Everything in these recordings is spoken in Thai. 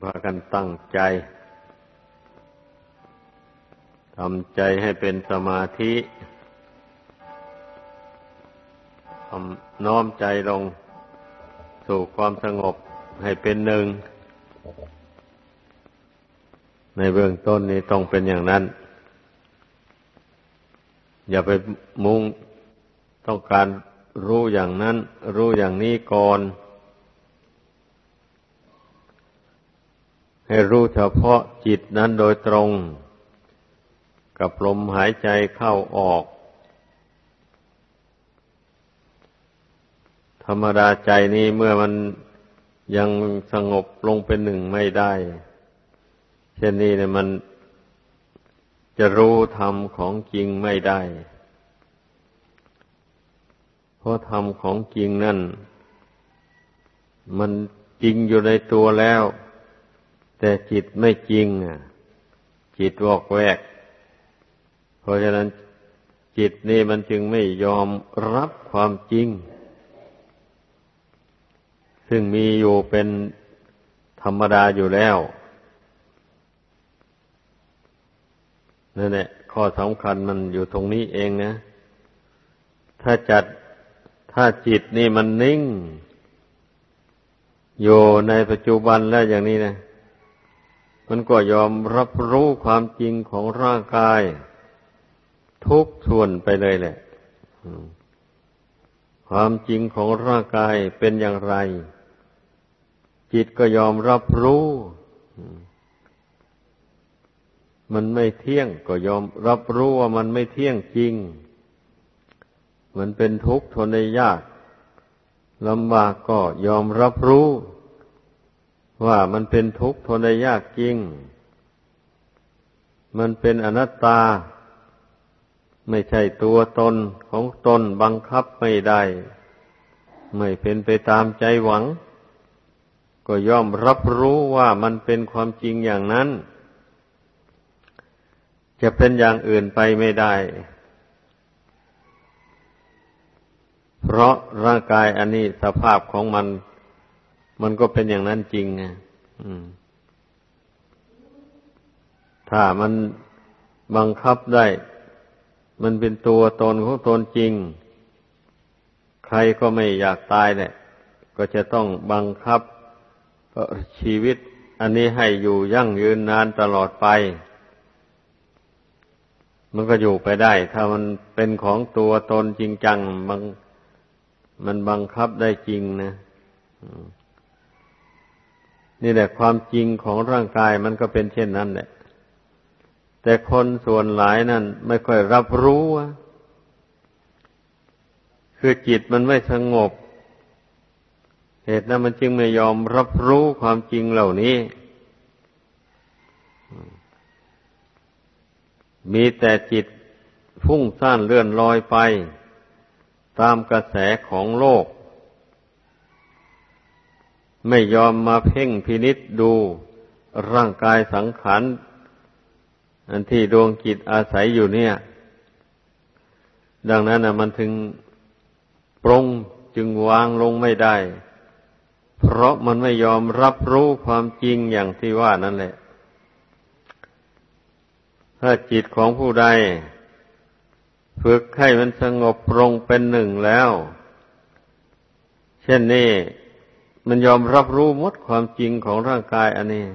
พากันตั้งใจทำใจให้เป็นสมาธิทำน้อมใจลงสู่ความสงบให้เป็นหนึ่ง ในเบื้องต้นนี้ต้องเป็นอย่างนั้น อย่าไปมุ่งต้องการรู้อย่างนั้น รู้อย่างนี้ก่อน ให้รู้เฉพาะจิตนั้นโดยตรง กับลมหายใจเข้าออก ธรรมดาใจนี้เมื่อมันยังสงบลงเป็นหนึ่งไม่ได้ เช่นนี้เนี่ยมันจะรู้ธรรมของจริงไม่ได้ เพราะธรรมของจริงนั่น มันจริงอยู่ในตัวแล้ว แต่จิตไม่จริงอะ จิตวอกแวก เพราะฉะนั้นจิตนี่มันจึงไม่ยอมรับความจริง ซึ่งมีอยู่เป็นธรรมดาอยู่แล้วนั่นแหละข้อสำคัญมันอยู่ตรงนี้เองนะ ถ้าจัดถ้าจิตนี่มันนิ่ง อยู่ในปัจจุบันแล้วอย่างนี้นะ มันก็ยอมรับรู้ความจริงของร่างกาย ทุกส่วนไปเลยแหละ ความจริงของร่างกายเป็นอย่างไร จิตก็ยอมรับรู้ มันไม่เที่ยงก็ยอมรับรู้ว่ามันไม่เที่ยงจริง มันเป็นทุกข์ทนได้ยากลำบากก็ยอมรับรู้ ว่ามันเป็นทุกข์ทนได้ยากจริง มันเป็นอนัตตา ไม่ใช่ตัวตนของตนบังคับไม่ได้ ไม่เป็นไปตามใจหวัง ก็ย่อมรับรู้ว่ามันเป็นความจริงอย่างนั้น จะเป็นอย่างอื่นไปไม่ได้ เพราะร่างกายอันนี้สภาพของมัน มันก็เป็นอย่างนั้นจริงไงถ้ามันบังคับได้ มันเป็นตัวตนของตนจริง ใครก็ไม่อยากตายเนี่ย ก็จะต้องบังคับชีวิต อันนี้ให้อยู่ยั่งยืนนานตลอดไป มันก็อยู่ไปได้ ถ้ามันเป็นของตัวตนจริงจัง มันมันบังคับได้จริงนะ นี่แหละความจริงของร่างกายมันก็เป็นเช่นนั้นแหละ แต่คนส่วนหลายนั้นไม่ค่อยรับรู้คือจิตมันไม่สงบ เหตุนั้นมันจึงไม่ยอมรับรู้ความจริงเหล่านี้ มีแต่จิตฟุ้งซ่านเลื่อนลอยไป ตามกระแสของโลก ไม่ยอมมาเพ่งพินิษดูร่างกายสังขารอันที่ดวงจิตอาศัยอยู่เนี่ย ดังนั้นนะมันถึงปรงจึงวางลงไม่ได้ เพราะมันไม่ยอมรับรู้ความจริงอย่างที่ว่านั่นแหละ ถ้าจิตของผู้ใด ฝึกให้มันสงบปรงเป็นหนึ่งแล้ว เช่นนี้ มันยอมรับรู้หมดความจริงของร่างกายอันนี้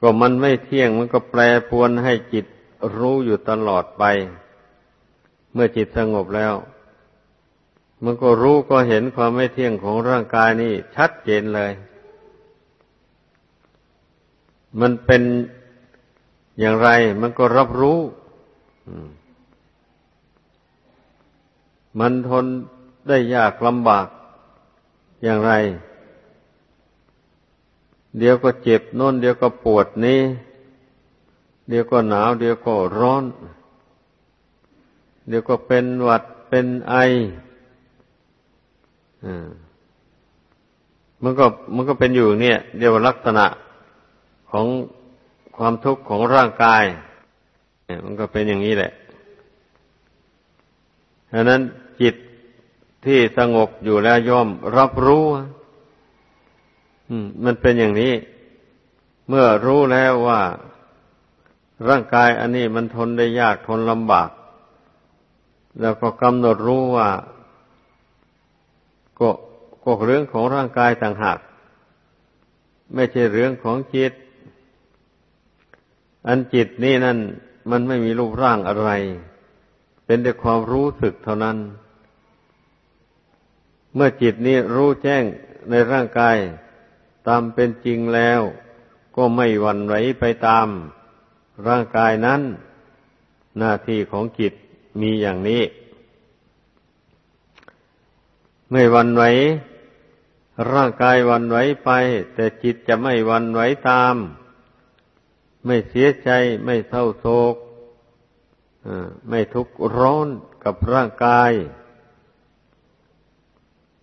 ก็มันไม่เที่ยงมันก็แปรปวนให้จิตรู้อยู่ตลอดไป เมื่อจิตสงบแล้ว มันก็รู้ก็เห็นความไม่เที่ยงของร่างกายนี่ชัดเจนเลย มันเป็นอย่างไรมันก็รับรู้ มันทนได้ยากลำบาก อย่างไร เดี๋ยวก็เจ็บน่นเดี๋ยวก็ปวดนี้ เดี๋ยวก็หนาว เดี๋ยวก็ร้อน เดี๋ยวก็เป็นหวัดเป็นไออมันก็มันก็เป็นอยู่เนี่ยเดียวลักษณะของความทุกข์ของร่างกายมันก็เป็นอย่างนี้แหละดังนั้นจิต ที่สงบอยู่แล้วย่อมรับรู้มันเป็นอย่างนี้ เมื่อรู้แล้วว่า ร่างกายอันนี้มันทนได้ยากทนลำบาก แล้วก็กำหนดรู้ว่าก็ก็เรื่องของร่างกายต่างหากไม่ใช่เรื่องของจิต อันจิตนี่นั่น มันไม่มีรูปร่างอะไร เป็นแต่ความรู้สึกเท่านั้น เมื่อจิตนี้รู้แจ้งในร่างกาย ตามเป็นจริงแล้ว ก็ไม่หวั่นไหวไปตามร่างกายนั้น หน้าที่ของจิตมีอย่างนี้ ไม่หวั่นไหวร่างกายวันไหวไป แต่จิตจะไม่วันไหวตาม ไม่เสียใจไม่เศร้าโศกไม่ทุกข์ร้อนกับร่างกาย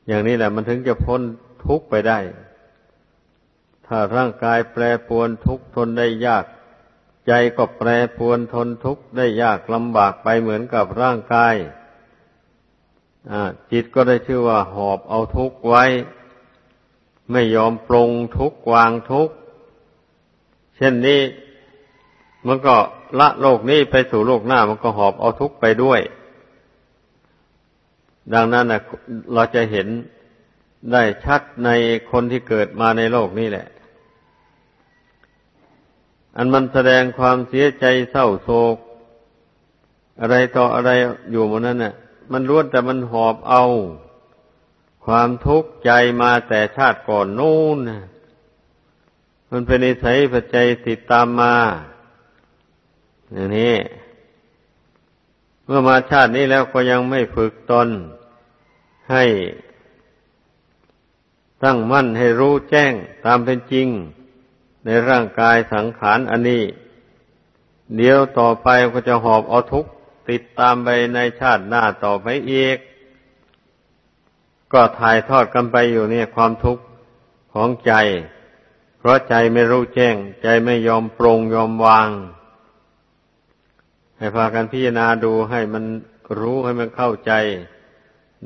อย่างนี้แหละมันถึงจะพ้นทุกข์ไปได้ ถ้าร่างกายแปรปวนทุกข์ทนได้ยาก ใจก็แปรปวนทนทุกข์ได้ยากลำบากไปเหมือนกับร่างกายจิตก็ได้ชื่อว่าหอบเอาทุกข์ไว้ ไม่ยอมปรงทุกวางทุกเช่นนี้ มันก็ละโลกนี้ไปสู่โลกหน้ามันก็หอบเอาทุกไปด้วย ดังนั้นนะเราจะเห็นได้ชัดในคนที่เกิดมาในโลกนี้แหละ อันมันแสดงความเสียใจเศร้าโศก อะไรต่ออะไรอยู่มันนั้นน่ะ มันล้วนแต่มันหอบเอา ความทุกข์ใจมาแต่ชาติก่อนนู่นมันเป็นนิสัยปัจจัยติดตามมาอย่างนี้ มื่อมาชาตินี้แล้วก็ยังไม่ฝึกตนให้ตั้งมั่นให้รู้แจ้งตามเป็นจริง ในร่างกายสังขารอันนี้ เดี๋ยวต่อไปก็จะหอบเอาทุกข์ติดตามไปในชาติหน้าต่อไปอีก ก็ถ่ายทอดกันไปอยู่เนี่ยความทุกข์ของใจ เพราะใจไม่รู้แจ้ง ใจไม่ยอมปรงยอมวาง ให้พากันพิจารณาดูให้มันรู้ให้มันเข้าใจ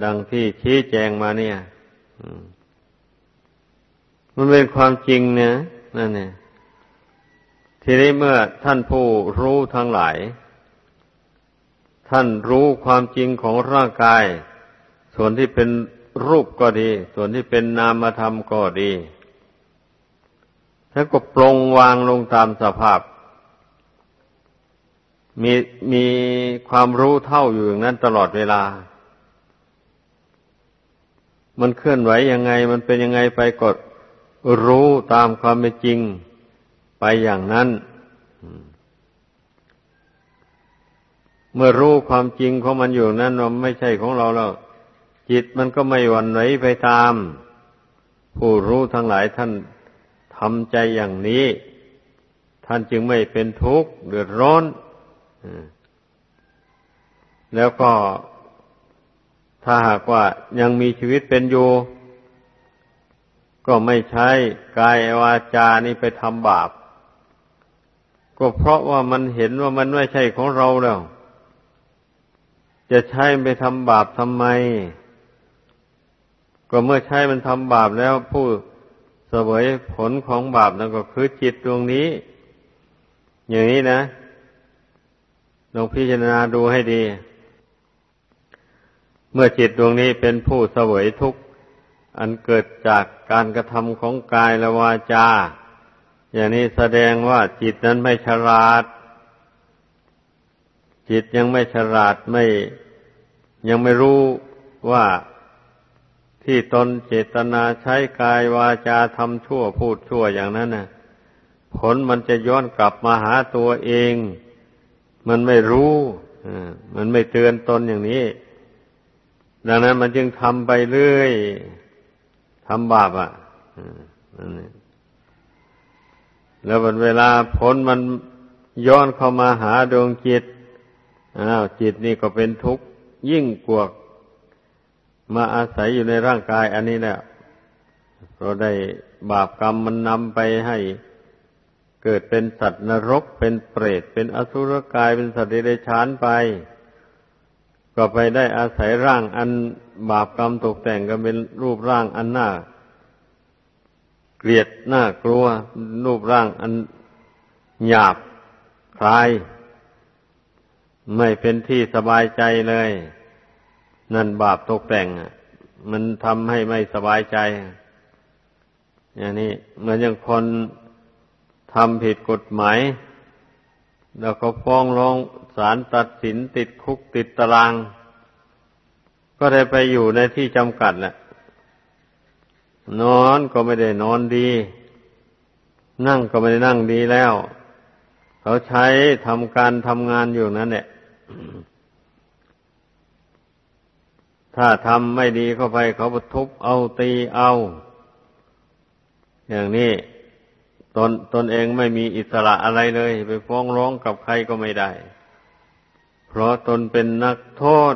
ดังที่ชี้แจงมาเนี่ยมันเป็นความจริงเนี่ยนั่นเนี่ยทีนี้เมื่อท่านผู้รู้ทั้งหลาย ท่านรู้ความจริงของร่างกาย ส่วนที่เป็นรูปก็ดี ส่วนที่เป็นนามธรรมก็ดีแล้วก็ปรงวางลงตามสภาพ มีมีความรู้เท่าอยู่อย่างนั้นตลอดเวลา มันเคลื่อนไหวยังไง มันเป็นยังไงไปกดรู้ตามความเป็นจริงไปอย่างนั้น เมื่อรู้ความจริงของมันอยู่นั้นมันไม่ใช่ของเราแล้ว จิตมันก็ไม่หวั่นไหวไปตาม ผู้รู้ทั้งหลายท่านทำใจอย่างนี้ ท่านจึงไม่เป็นทุกข์เดือดร้อน แล้วก็ถ้าหากว่ายังมีชีวิตเป็นอยู่ ก็ไม่ใช้กายวาจานี่ไปทำบาป ก็เพราะว่ามันเห็นว่ามันไม่ใช่ของเราแล้ว จะใช้ไปทำบาปทำไม ก็เมื่อใช้มันทำบาปแล้วผู้เสวยผลของบาปนั่นก็คือจิตดวงนี้ อย่างนี้นะ ลองพิจารณาดูให้ดี เมื่อจิตดวงนี้เป็นผู้เสวยทุกข์ อันเกิดจากการกระทำของกายและวาจา อย่างนี้แสดงว่าจิตนั้นไม่ฉลาด จิตยังไม่ฉลาดไม่ ยังไม่รู้ว่าที่ตนเจตนาใช้กายวาจาทำชั่วพูดชั่วอย่างนั้นน่ะผลมันจะย้อนกลับมาหาตัวเอง มันไม่รู้มันไม่เตือนตนอย่างนี้ ดังนั้นมันจึงทำไปเรื่อยทำบาปอะแล้วเวลาผลมันย้อนเข้ามาหาดวงจิตอ้าวจิตนี่ก็เป็นทุกข์ยิ่งกว่ามาอาศัยอยู่ในร่างกายอันนี้แหละเราได้บาปกรรมมันนำไปให้ เกิดเป็นสัตว์นรก เป็นเปรต เป็นอสุรกาย เป็นสัตว์เดรัจฉานไป ก็ไปได้อาศัยร่างอันบาปกรรมตกแต่งกันเป็นรูปร่างอันหน้าเกเกลียดน่ากลัว รูปร่างอันหยาบคลาย ไม่เป็นที่สบายใจเลย นั่นบาปตกแต่งมันทำให้ไม่สบายใจ อย่างนี้เหมือนอย่างคน ทำผิดกฎหมาย แล้วก็ฟ้องร้องศาลตัดสินติดคุกติดตาราง ก็ได้ไปอยู่ในที่จำกัดแหละนอนก็ไม่ได้นอนดี นั่งก็ไม่ได้นั่งดีแล้ว เขาใช้ทำการทำงานอยู่นั่นแหละถ้าทำไม่ดีเข้าไปเขาทุบเอาตีเอา อย่างนี้ ตนตนเองไม่มีอิสระอะไรเลย ไปฟ้องร้องกับใครก็ไม่ได้ เพราะตนเป็นนักโทษ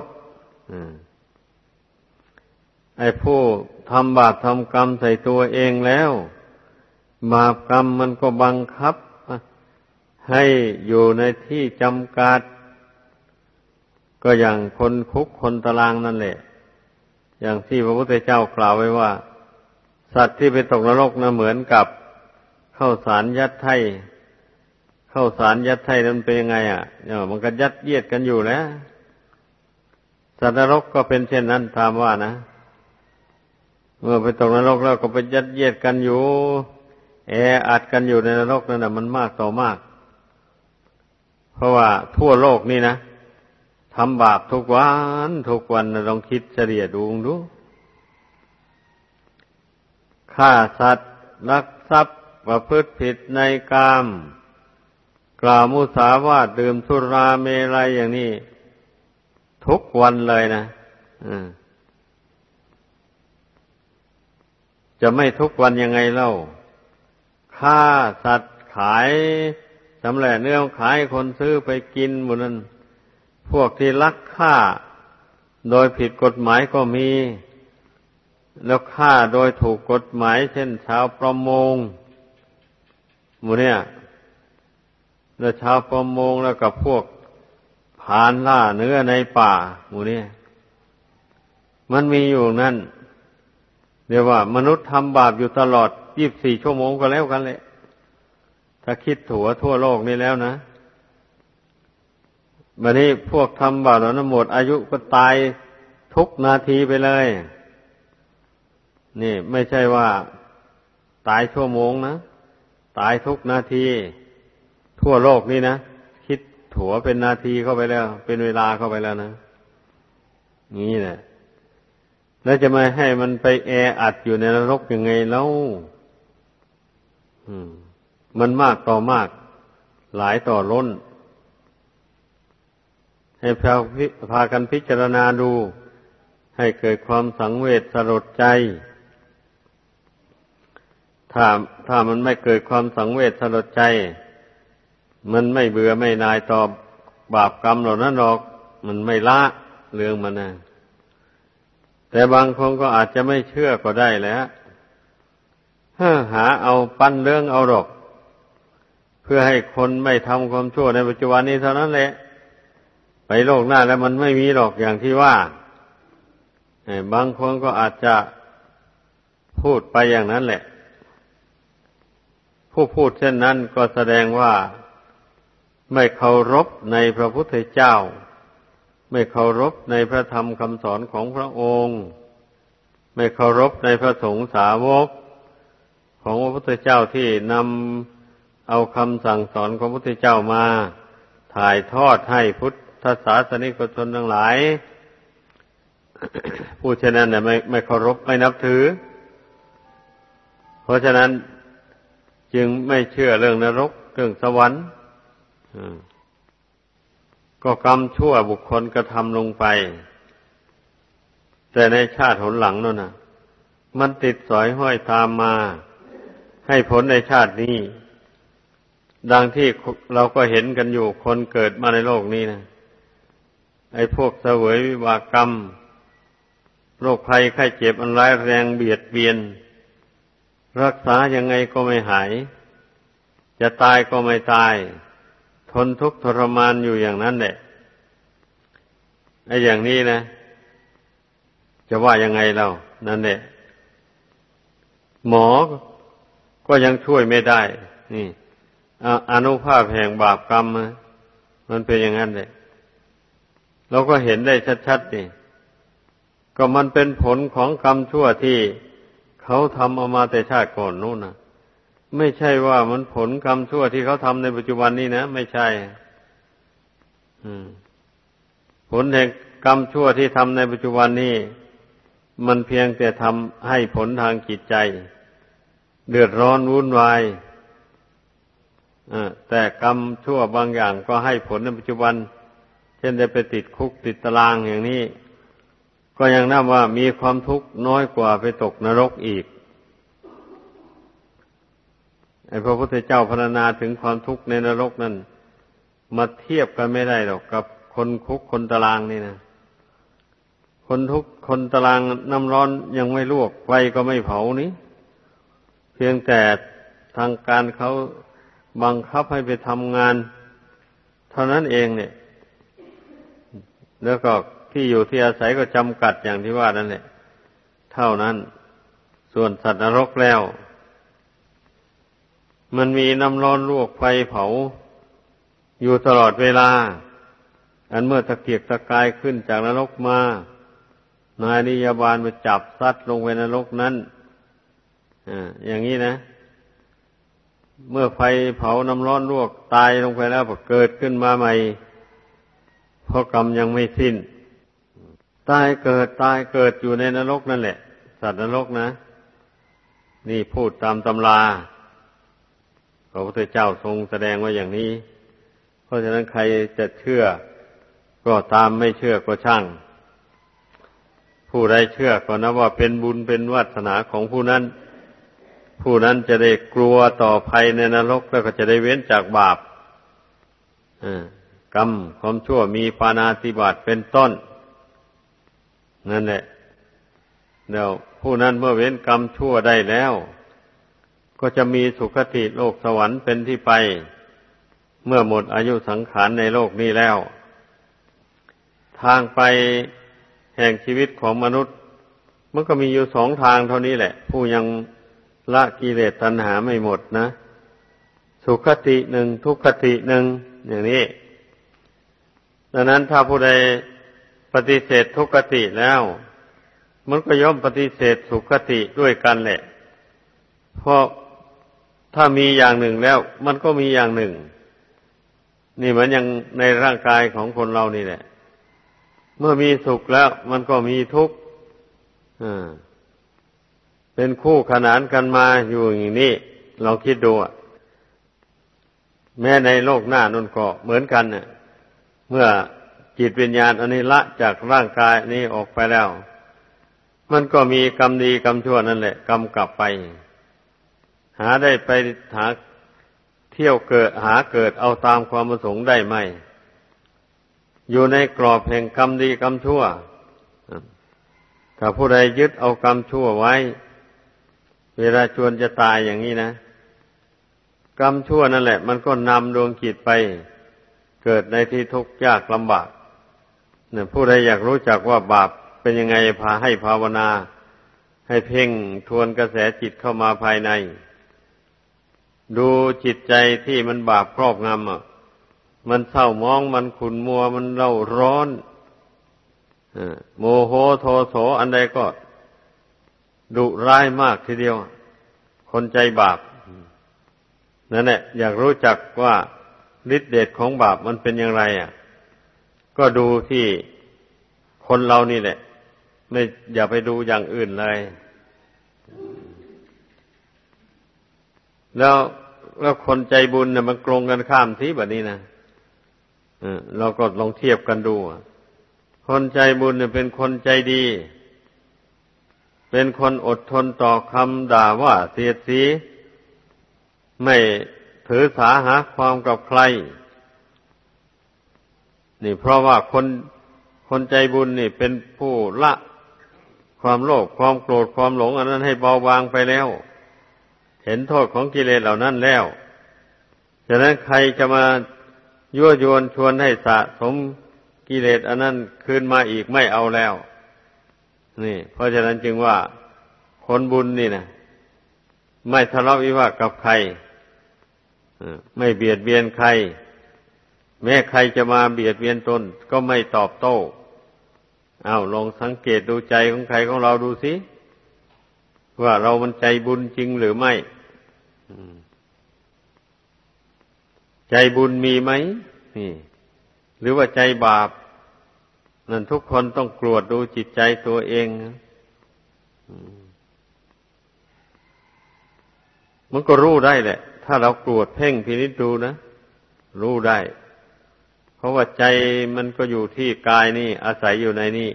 ไอ้ผู้ทำบาปทำกรรมใส่ตัวเองแล้ว บาปกรรมมันก็บังคับ ให้อยู่ในที่จำกัด ก็อย่างคนคุกคนตารางนั่นแหละ อย่างที่พระพุทธเจ้ากล่าวไว้ว่า สัตว์ที่ไปตกนรกนะเหมือนกับ เข้าสารยัดไทยเข้าสารยัดไทยนั้นเป็นยังไง อะเนี่ยมันก็ยัดเยียดกันอยู่แล้วสัตว์นรกก็เป็นเช่นนั้นตามว่านะเมื่อไปตกนรกแล้วก็ไปยัดเยียดกันอยู่ แออัดกันอยู่ในนรกนั่นแหะมันมากต่อมาก เพราะว่าทั่วโลกนี่นะทำบาปทุกวันทุกวันลองคิดเฉลี่ยดูดูฆ่าสัตว์ลักทรัพย์ ประพฤติผิดในกาม กล่าวมุสาวาทดื่มสุราเมลัยอย่างนี้ ทุกวันเลยนะจะไม่ทุกวันยังไงเล่าฆ่าสัตว์ขายสำแหละเนื้อขายคนซื้อไปกินหมดนั้น พวกที่ลักฆ่า โดยผิดกฎหมายก็มี แล้วฆ่าโดยถูกกฎหมาย เช่นชาวประมง หมูเนี่ยแล้วชาวประมงแล้วกับพวกผานล่าเนื้อในป่า หมูเนี่ยมันมีอยู่นั่นเรียกว่า มนุษย์ทำบาปอยู่ตลอดยี่บสี่ชั่วโมงก็แล้วกันเลยถ้าคิดถั่วทั่วโลกนี้แล้วนะวันนี้พวกทำบาปเหล่านั้นหมด อายุก็ตายทุกนาทีไปเลย นี่ ไม่ใช่ว่า ตายชั่วโมงนะ ตายทุกนาที ทั่วโลกนี่นะ คิดถัวเป็นนาทีเข้าไปแล้ว เป็นเวลาเข้าไปแล้วนะนี่แหละแล้วจะมาให้มันไปแออัดอยู่ในนรกยังไงแล้วมันมากต่อมาก หลายต่อล้น ให้พาพากันพิจารณาดู ให้เกิดความสังเวชสลดใจ ถ้าถ้ามันไม่เกิดความสังเวชสลดใจ มันไม่เบื่อไม่นายต่อบาปกรรมเหล่านั้นหรอก มันไม่ละเรื่องมันนะแต่บางคนก็อาจจะไม่เชื่อก็ได้แล้วหาเอาปั้นเรื่องเอาหรอก เพื่อให้คนไม่ทำความชั่วในปัจจุบันนี้เท่านั้นแหละ ไปโลกหน้าแล้วมันไม่มีหรอกอย่างที่ว่าบางคนก็อาจจะพูดไปอย่างนั้นแหละ ผู้พูดเช่นนั้นก็แสดงว่าไม่เคารพในพระพุทธเจ้า ไม่เคารพในพระธรรมคำสอนของพระองค์ ไม่เคารพในพระสงฆ์สาวก ของพระพุทธเจ้าที่นำเอาคำสั่งสอนของพระพุทธเจ้ามา ถ่ายทอดให้พุทธศาสนิกชนทั้งหลายผู้เช่นนั้นเนี่ยไม่ไม่เคารพไม่นับถือ เพราะฉะนั้น จึงไม่เชื่อเรื่องนรก เรื่องสวรรค์ก็กรรมชั่วบุคคลกระทำลงไป แต่ในชาติหนหลังนั่นนะมันติดสอยห้อยตามมา ให้ผลในชาตินี้ ดังที่เราก็เห็นกันอยู่คนเกิดมาในโลกนี้นะไอ้พวกเสวยวิบากกรรมโรคภัยไข้เจ็บอันร้ายแรงเบียดเบียน รักษายังไงก็ไม่หาย จะตายก็ไม่ตาย ทนทุกข์ทรมานอยู่อย่างนั้นแหละไอ้อย่างนี้นะ จะว่ายังไงเรา นั่นแหละ หมอก็ยังช่วยไม่ได้ นี่อนุภาพแห่งบาปกรรม มันเป็นอย่างนั้นเลยเราก็เห็นได้ชัดๆนี่ ก็มันเป็นผลของกรรมชั่วที่ เขาทำเอามาแต่ชาติก่อนนู่นนะไม่ใช่ว่ามันผลกรรมชั่วที่เขาทำในปัจจุบันนี้นะไม่ใช่ผลแห่งกรรมชั่วที่ทำในปัจจุบันนี้ มันเพียงแต่ทำให้ผลทางจิตใจ เดือดร้อนวุ่นวายแต่กรรมชั่วบางอย่างก็ให้ผลในปัจจุบัน เช่นได้ไปติดคุกติดตารางอย่างนี้ ก็ยังนับว่ามีความทุกข์น้อยกว่าไปตกนรกอีกไอ้พระพุทธเจ้าพรรณนาถึงความทุกข์ในนรกนั้นมาเทียบกันไม่ได้หรอกกับคนคุกคนตารางนี่นะคนทุกคนตารางน้ำร้อนยังไม่ลวกไฟก็ไม่เผานี้เพียงแต่ทางการเขาบังคับให้ไปทำงาน เท่านั้นเองเนี่ย แล้วก็ ที่อยู่ที่อาศัยก็จำกัดอย่างที่ว่านั่นแหละ เท่านั้น ส่วนสัตว์นรกแล้ว มันมีน้ำร้อนลวกไฟเผา อยู่ตลอดเวลา อันเมื่อตะเกียกตะกายขึ้นจากนรกมา นายนิยาบาลมาจับซัดลงไปนรกนั้นออย่างนี้นะ เมื่อไฟเผาน้ำร้อนลวกตายลงไปแล้วก็เกิดขึ้นมาใหม่เพราะกรรมยังไม่สิ้น ตายเกิดตายเกิดอยู่ในนรกนั่นแหละ สัตว์นรกนะ นี่พูดตามตำราพระพุทธเจ้าทรงแสดงว่าอย่างนี้ เพราะฉะนั้นใครจะเชื่อ ก็ตามไม่เชื่อก็ช่าง ผู้ใดเชื่อก็นับว่าเป็นบุญเป็นวาสนาของผู้นั้น ผู้นั้นจะได้กลัวต่อภัยในนรกแล้วก็จะได้เว้นจากบาปกรรมความชั่วมีปานาติบาตเป็นต้น นั่นแหละเดี๋ยวผู้นั้นเมื่อเว้นกรรมชั่วได้แล้ว ก็จะมีสุคติโลกสวรรค์เป็นที่ไป เมื่อหมดอายุสังขารในโลกนี้แล้ว ทางไปแห่งชีวิตของมนุษย์ มันก็มีอยู่สองทางเท่านี้แหละ ผู้ยังละกิเลสตัณหาไม่หมดนะ สุขติหนึ่งทุกขติหนึ่งอย่างนี้ ดังนั้นถ้าผู้ใด ปฏิเสธทุกขติแล้ว มันก็ย่อมปฏิเสธสุขติด้วยกันแหละ เพราะถ้ามีอย่างหนึ่งแล้ว มันก็มีอย่างหนึ่ง นี่เหมือนอย่างในร่างกายของคนเรานี่แหละ เมื่อมีสุขแล้ว มันก็มีทุกข์เป็นคู่ขนานกันมาอยู่อย่างนี้เราคิดดูแม้ในโลกหน้านั่นก็เหมือนกันเนี่ยเมื่อ จิตวิญญาณอันนี้ละจากร่างกายนี้ออกไปแล้ว มันก็มีกรรมดีกรรมชั่วนั่นแหละกรรมกลับไป หาได้ไปหาเที่ยวเกิดหาเกิดเอาตามความประสงค์ได้ไหม อยู่ในกรอบแห่งกรรมดีกรรมชั่ว ถ้าผู้ใดยึดเอากรรมชั่วไว้ เวลาชวนจะตายอย่างนี้นะกรรมชั่วนั่นแหละ มันก็นำดวงจิตไป เกิดในที่ทุกข์ยากลำบาก เนี่ยผู้ใดอยากรู้จักว่าบาปเป็นยังไงพาให้ภาวนา ให้เพ่งทวนกระแสจิตเข้ามาภายใน ดูจิตใจที่มันบาปครอบงำอะมันเศร้ามองมันขุนมัวมันเล่าร้อนโมโหโทโสอันใดก็ ดุร้ายมากทีเดียว คนใจบาปนั่นแหละอยากรู้จักว่าฤทธิเดชของบาปมันเป็นอย่างไรอะ ก็ดูที่คนเรานี่แหละไม่อย่าไปดูอย่างอื่นเลย แล้วแล้วคนใจบุญเนี่ยมันกลงกันข้ามที่แบบนี้นะเราก็ลองเทียบกันดู คนใจบุญเนี่ยเป็นคนใจดี เป็นคนอดทนต่อคำด่าว่าเสียดสี ไม่ถือสาหาความกับใคร นี่เพราะว่าคนคนใจบุญนี่เป็นผู้ละความโลภความโกรธความหลง อันนั้นให้เบาบางไปแล้ว เห็นโทษของกิเลสเหล่านั้นแล้วฉะนั้นใครจะมายั่วยวนชวนให้สะสมกิเลสอันนั้นคืนมาอีกไม่เอาแล้ว นี่ เพราะฉะนั้นจึงว่าคนบุญนี่นะไม่ทะเลาะวิวาทกับใครไม่เบียดเบียนใคร แม้ใครจะมาเบียดเบียนตนก็ไม่ตอบโต้เอาลองสังเกตดูใจของใครของเราดูสิว่าเรามันใจบุญจริงหรือไม่ใจบุญมีไหมนี่หรือว่าใจบาป นั่นทุกคนต้องกรวดดูจิตใจตัวเองมันก็รู้ได้แหละ ถ้าเรากรวดเพ่งพินิจดูนะ รู้ได้ เพราะว่าใจมันก็อยู่ที่กายนี่ อาศัยอยู่ในนี่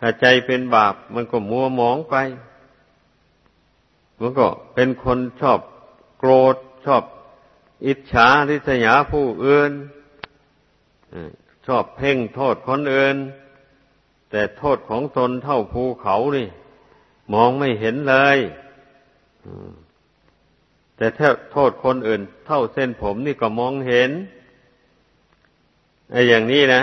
ถ้าใจเป็นบาปมันก็มัวหมองไป มันก็เป็นคนชอบโกรธชอบ อิจฉาทิษยาผู้อื่นชอบเพ่งโทษคนอื่น แต่โทษของตนเท่าภูเขานี่ มองไม่เห็นเลยแต่ถ้าโทษคนอื่น เท่าเส้นผมนี่ก็มองเห็น ไอ้อย่างนี้นะ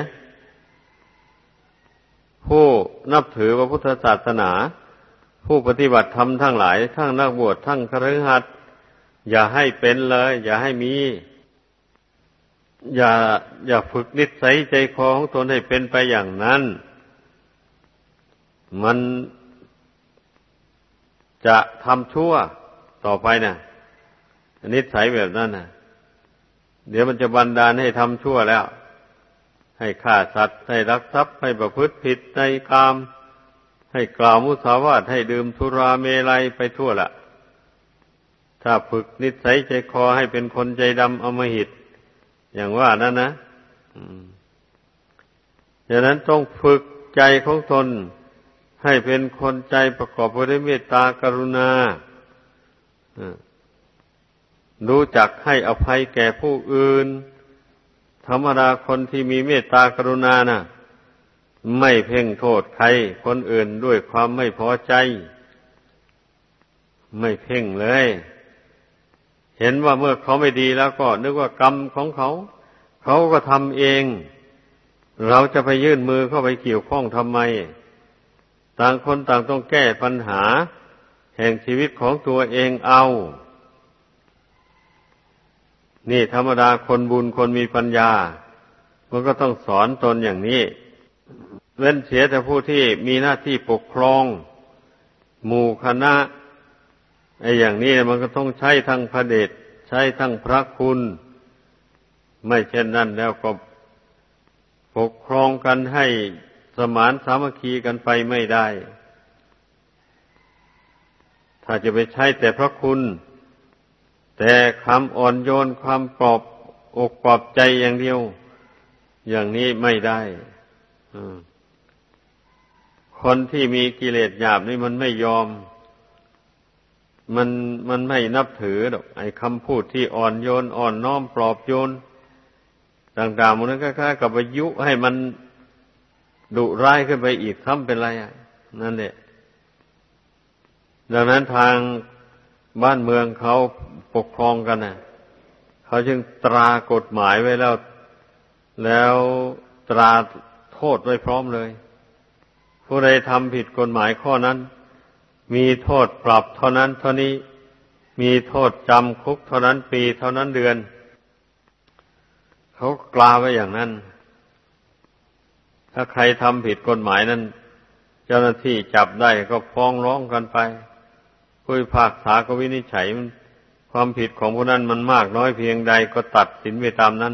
ผู้นับถือพระพุทธศาสนา ผู้ปฏิบัติธรรมทั้งหลาย ทั้งนักบวชทั้งคฤหัสถ์อย่าให้เป็นเลย อย่าให้มี อย่า อย่าฝึกนิสัยใจคอของตนให้เป็นไปอย่างนั้น มันจะทำชั่วต่อไปนะ่ะนิสัยแบบนั้นนะเดี๋ยวมันจะบันดาลให้ทำชั่วแล้ว ให้ฆ่าสัตว์ ให้รักทรัพย์ ให้ประพฤติผิดในกาม ให้กล่าวมุสาวาทให้ดื่มสุราเมลัยไปทั่วละถ้าฝึกนิสัยใจคอให้เป็นคนใจดำอมหิต อย่างว่านั่นนะดังนั้นต้องฝึกใจของตนให้เป็นคนใจประกอบไปด้วยเมตตากรุณารู้จักให้อภัยแก่ผู้อื่น ธรรมดาคนที่มีเมตตากรุณานะ่ะ ไม่เพ่งโทษใครคนอื่นด้วยความไม่พอใจ ไม่เพ่งเลย เห็นว่าเมื่อเขาไม่ดีแล้วก็นึกว่ากรรมของเขา เขาก็ทำเอง เราจะไปยื่นมือเข้าไปเกี่ยวข้องทำไม ต่างคนต่างต้องแก้ปัญหา แห่งชีวิตของตัวเองเอา นี่ธรรมดาคนบุญคนมีปัญญา มันก็ต้องสอนตนอย่างนี้ เว้นเสียแต่ผู้ที่มีหน้าที่ปกครอง หมู่คณะไอ้อย่างนี้มันก็ต้องใช้ทั้งพระเดชใช้ทั้งพระคุณ ไม่เช่นนั้นแล้วก็ปกครองกันให้สมานสามัคคีกันไปไม่ได้ ถ้าจะไปใช้แต่พระคุณ แต่คำอ่อนโยนความปลอบอกปลอบใจอย่างเดียว อย่างนี้ไม่ได้คนที่มีกิเลสหยาบนี่มันไม่ยอม มันมันไม่นับถือดอกไอ้คำพูดที่อ่อนโยนอ่อนน้อมปลอบโยนต่างๆมันนั้นคล้ายๆกับไปยุให้มันดุร้ายขึ้นไปอีกทำเป็นไรอะ นั่นแหละดังนั้นทาง บ้านเมืองเขาปกครองกันนะเขาจึงตรากฎหมายไว้แล้ว แล้วตราโทษไว้พร้อมเลย ผู้ใดทำผิดกฎหมายข้อนั้น มีโทษปรับเท่านั้นเท่านี้ มีโทษจำคุกเท่านั้นปีเท่านั้นเดือน เขากลาไว้อย่างนั้น ถ้าใครทำผิดกฎหมายนั้น เจ้าหน้าที่จับได้ก็ฟ้องร้องกันไป ผู้ภาคษาก็วินิจฉัยความผิดของผู้นั้นมันมากน้อยเพียงใดก็ตัดสินไปตามนั้น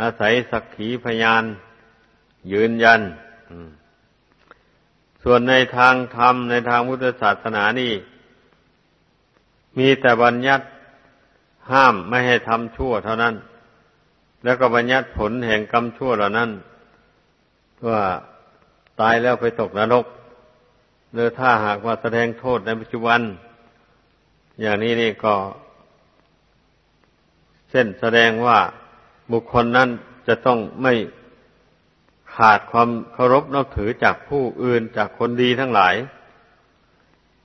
อาศัยสักขีพยาน ยืนยัน ส่วนในทางธรรม ในทางพุทธศาสนานี่ มีแต่บัญญัติห้ามไม่ให้ทำชั่วเท่านั้น แล้วก็บัญญัติผลแห่งกรรมชั่วเหล่านั้นว่าตายแล้วไปตกนรก หรือถ้าหากว่าแสดงโทษในปัจจุบัน อย่างนี้นี่ก็ เช่นแสดงว่าบุคคลนั้นจะต้องไม่ขาดความเคารพนับถือจากผู้อื่นจากคนดีทั้งหลาย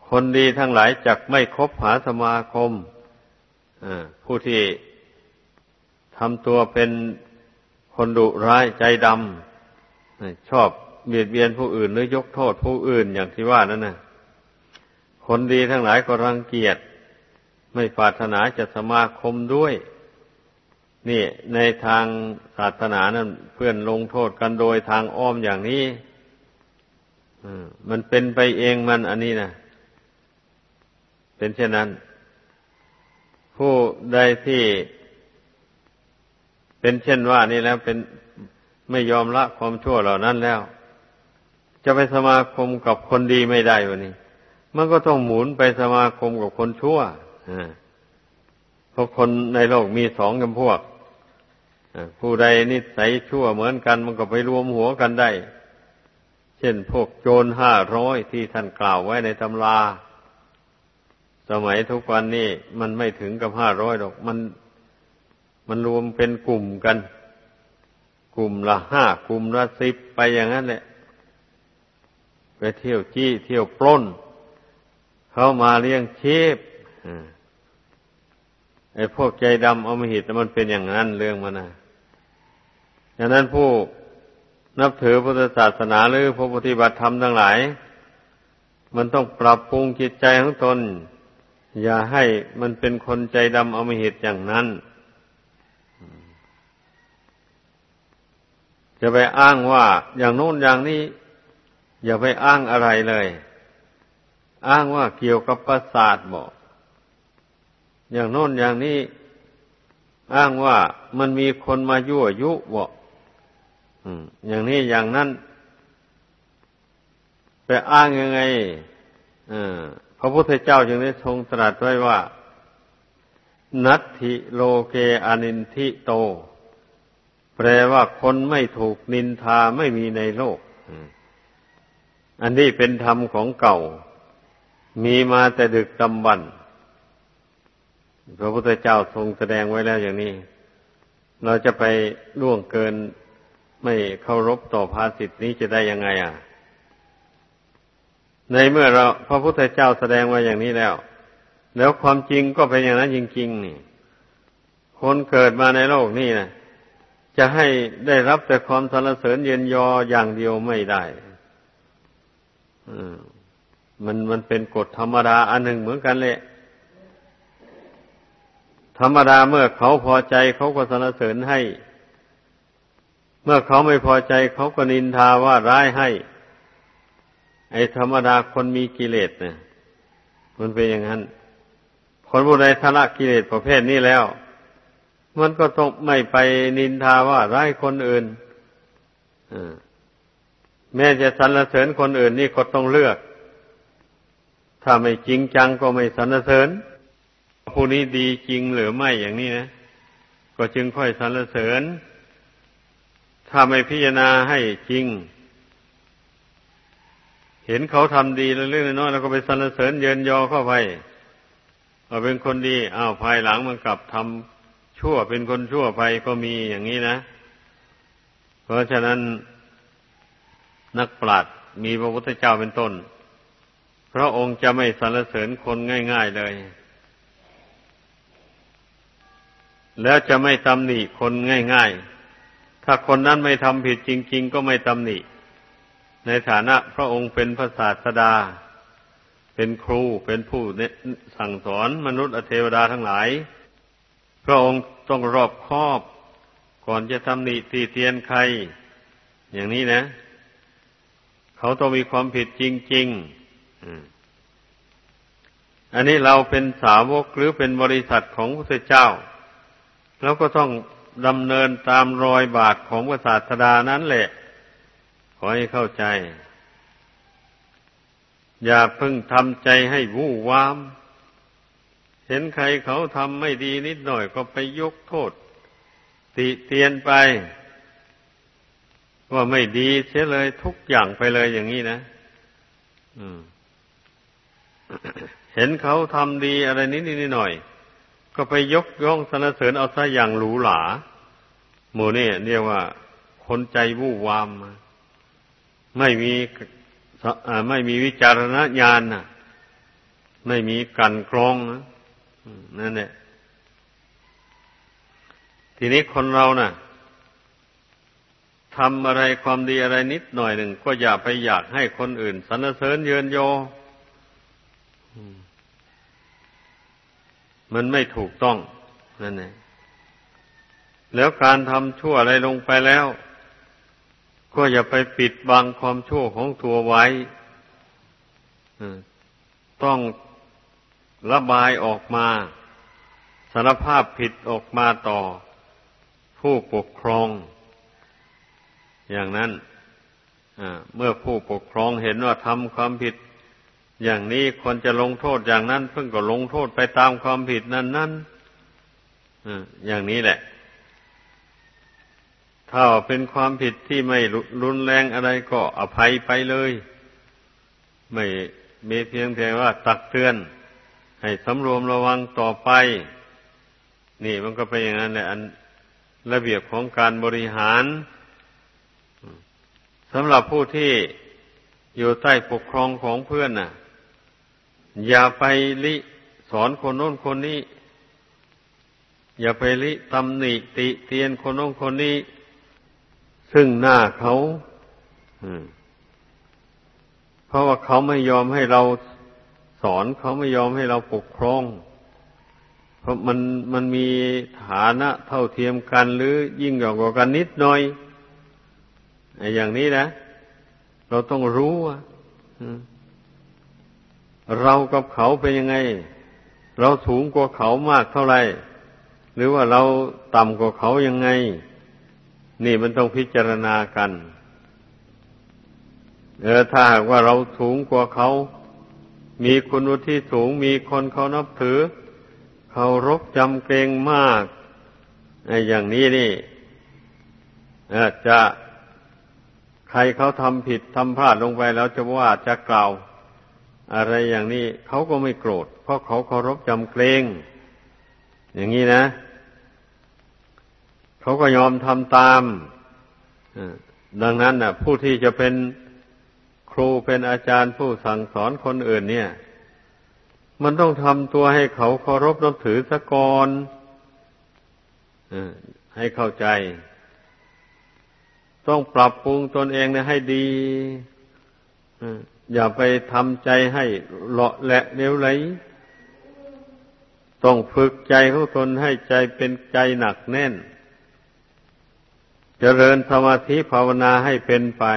คนดีทั้งหลายจักไม่คบหาสมาคมผู้ที่ทำตัวเป็นคนดุร้ายใจดำชอบ เบียดเบียนผู้อื่นหรือยกโทษผู้อื่นอย่างที่ว่านั่นนะคนดีทั้งหลายก็รังเกียจไม่ปรารถนาจะสมาคมด้วย นี่ในทางศาสนานั้นเพื่อนลงโทษกันโดยทางอ้อมอย่างนี้มันเป็นไปเองมันอันนี้นะเป็นเช่นนั้น ผู้ใดที่ เป็นเช่นว่านี่แล้วเป็นไม่ยอมละความชั่วเหล่านั้นแล้ว จะไปสมาคมกับคนดีไม่ได้วันนี้ มันก็ต้องหมุนไปสมาคมกับคนชั่วเพราะคนในโลกมีสองจำพวกผู้ใดนิสัยชั่วเหมือนกัน มันก็ไปรวมหัวกันได้ เช่นพวกโจรห้าร้อยที่ท่านกล่าวไว้ในตำรา สมัยทุกวันนี้มันไม่ถึงกับห้าร้อยหรอก มันมันรวมเป็นกลุ่มกัน กลุ่มละห้ากลุ่มละสิบไปอย่างนั้นแหละ ไปเที่ยวจี้เที่ยวปล้น เข้ามาเลี้ยงชีพไอ้พวกใจดำอมหิตมันเป็นอย่างนั้นเรื่องมันนะดังนั้นผู้นับถือพุทธศาสนาหรือผู้ปฏิบัติธรรมทั้งหลาย มันต้องปรับปรุงจิตใจของตน อย่าให้มันเป็นคนใจดำอมหิตอย่างนั้น จะไปอ้างว่าอย่างโน้นอย่างนี้ อย่าไปอ้างอะไรเลย อ้างว่าเกี่ยวกับประสาทบอกอย่างโน้นอย่างนี้ อ้างว่ามันมีคนมายั่วยุบอกอย่างนี้อย่างนั้นไปอ้างยังไงพระพุทธเจ้าจึงได้ทรงตรัสไว้ว่า นัตถิโลเกอนินทิโต แปลว่าคนไม่ถูกนินทาไม่มีในโลก อันนี้เป็นธรรมของเก่า มีมาแต่ดึกดำบรรพระพุทธเจ้าทรงแสดงไว้แล้วอย่างนี้ เราจะไปล่วงเกินไม่เคารพต่อภาสิทธินี้จะได้ยังไงอะ ในเมื่อเราพระพุทธเจ้าแสดงไว้อย่างนี้แล้ว แล้วความจริงก็เป็นอย่างนั้นจริงๆนี่ คนเกิดมาในโลกนี่นะจะให้ได้รับแต่ความสรรเสริญเย็นยออย่างเดียวไม่ได้ มันมันเป็นกฎธรรมดาอันหนึ่งเหมือนกันเลยธรรมดาเมื่อเขาพอใจเขาก็สรรเสริญให้ เมื่อเขาไม่พอใจเขาก็นินทาว่าร้ายให้ ไอ้ธรรมดาคนมีกิเลสเนี่ยมันเป็นอย่างนั้น คนผู้ใดทละกิเลสประเภทนี้แล้ว มันก็ต้องไม่ไปนินทาว่าร้ายคนอื่น อ่า แม้จะสรรเสริญคนอื่นนี่ก็ต้องเลือก ถ้าไม่จริงจังก็ไม่สรรเสริญผู้นี้ดีจริงหรือไม่อย่างนี้นะ ก็จึงค่อยสรรเสริญ ถ้าไม่พิจารณาให้จริง เห็นเขาทำดีเรื่องน้อยแล้วก็ไปสรรเสริญเยินยอเข้าไปว่าเป็นคนดีอ้าวภายหลังมันกลับทำชั่วเป็นคนชั่วไปก็มีอย่างนี้นะ เพราะฉะนั้น นักปราชญ์มีพระพุทธเจ้าเป็นต้น พระองค์จะไม่สรรเสริญคนง่าย ๆเลย แล้วจะไม่ตำหนิคนง่าย ๆ ถ้าคนนั้นไม่ทำผิดจริง ๆ ก็ไม่ตำหนิ ในฐานะพระองค์เป็นพระศาสดา เป็นครูเป็นผู้สั่งสอนมนุษย์เทวดาทั้งหลาย พระองค์ต้องรอบคอบ ก่อนจะทำหนิตีเตียนใคร อย่างนี้นะ เขาต้องมีความผิดจริงๆอันนี้เราเป็นสาวกหรือเป็นบริษัทของพระเจ้าแล้วก็ต้องดำเนินตามรอยบาทของพระศาสดานั้นแหละ ขอให้เข้าใจ อย่าเพิ่งทำใจให้วู่วาม เห็นใครเขาทำไม่ดีนิดหน่อยก็ไปยกโทษ ติเตียนไป ว่าไม่ดีเสียเลยทุกอย่างไปเลยอย่างนี้นะเห็นเขาทำดีอะไรนิดนิดหน่อย ก็ไปยกย่องสรรเสริญเอาซะอย่างหรูหราหมู่นี่เรียกว่าคนใจวู่วาม ไม่มีไม่มีวิจารณญาณนะไม่มีกันกรองนะนั่นแหละทีนี้คนเรานะ่ะ ทำอะไรความดีอะไรนิดหน่อยหนึ่ง ก็อย่าไปอยากให้คนอื่นสรรเสริญเยินโย มันไม่ถูกต้องนั่นเองแล้วการทำชั่วอะไรลงไปแล้ว ก็อย่าไปปิดบังความชั่วของตัวไว้ต้องระบายออกมาสารภาพผิดออกมาต่อ ผู้ปกครอง อย่างนั้นเมื่อผู้ปกครองเห็นว่าทำความผิด อย่างนี้คนจะลงโทษอย่างนั้น เพิ่งก็ลงโทษไปตามความผิดนั้นนั้นอย่างนี้แหละ ถ้าเป็นความผิดที่ไม่รุนแรงอะไรก็อภัยไปเลย ไม่มีเพียงแต่ว่าตักเตือน ให้สำรวมระวังต่อไป นี่มันก็เป็นอย่างนั้นแหละอันระเบียบของการบริหาร สำหรับผู้ที่อยู่ใต้ปกครองของเพื่อนน่ะ อย่าไปลิสอนคนโน้นคนนี้ อย่าไปลิตำหนิติเตียนคนโน้นคนนี้ ซึ่งหน้าเขาเพราะว่าเขาไม่ยอมให้เราสอนเขาไม่ยอมให้เราปกครอง เพราะมันมันมีฐานะเท่าเทียมกันหรือยิ่งกว่ากันนิดหน่อย อ้อย่างนี้นะ เราต้องรู้ว่าเรากับเขาเป็นยังไง เราสูงกว่าเขามากเท่าไหร่หรือว่าเราต่ำกว่าเขายังไง นี่มันต้องพิจารณากันเออถ้าหากว่าเราสูงกว่าเขา มีคุณวุฒิสูง มีคนเขานับถือ เขารบจำเกรงมากไอ้อย่างนี้นี่จะ ใครเขาทำผิดทำพลาดลงไปแล้วจะว่าจะกล่าว อะไรอย่างนี้เขาก็ไม่โกรธ เพราะเขาเคารพจำเกรง อย่างนี้นะ เขาก็ยอมทำตามดังนั้นนะผู้ที่จะเป็นครูเป็นอาจารย์ผู้สั่งสอนคนอื่นเนี่ย มันต้องทำตัวให้เขาเคารพนับถือสะกอนให้เข้าใจ ต้องปรับปรุงตนเองนะให้ดีอย่าไปทำใจให้เลาะแหละเลี้ยวไหลต้องฝึกใจของตนให้ใจเป็นใจหนักแน่นจเจริญสมาธิภาวนาให้เป็นไปจ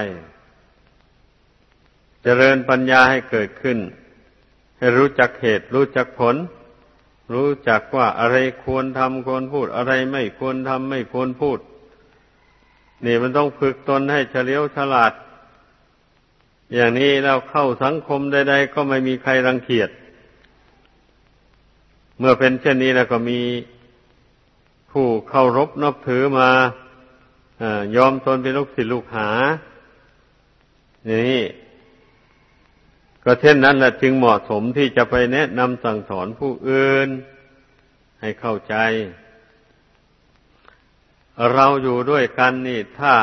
เจริญปัญญาให้เกิดขึ้น ให้รู้จักเหตุ รู้จักผล รู้จักว่าอะไรควรทำควรพูด อะไรไม่ควรทำไม่ควรพูด นี่มันต้องฝึกตนให้เฉลียวฉลาด อย่างนี้แล้วเข้าสังคมใดๆก็ไม่มีใครรังเกียจ เมื่อเป็นเช่นนี้แล้วก็มีผู้เคารพนับถือมายอมตนเป็นลูกศิษย์ลูกหา นี่ ก็เช่นนั้นแหละจึงเหมาะสมที่จะไปแนะนำสั่งสอนผู้อื่น ให้เข้าใจ เราอยู่ด้วยกันนี่ ถ้า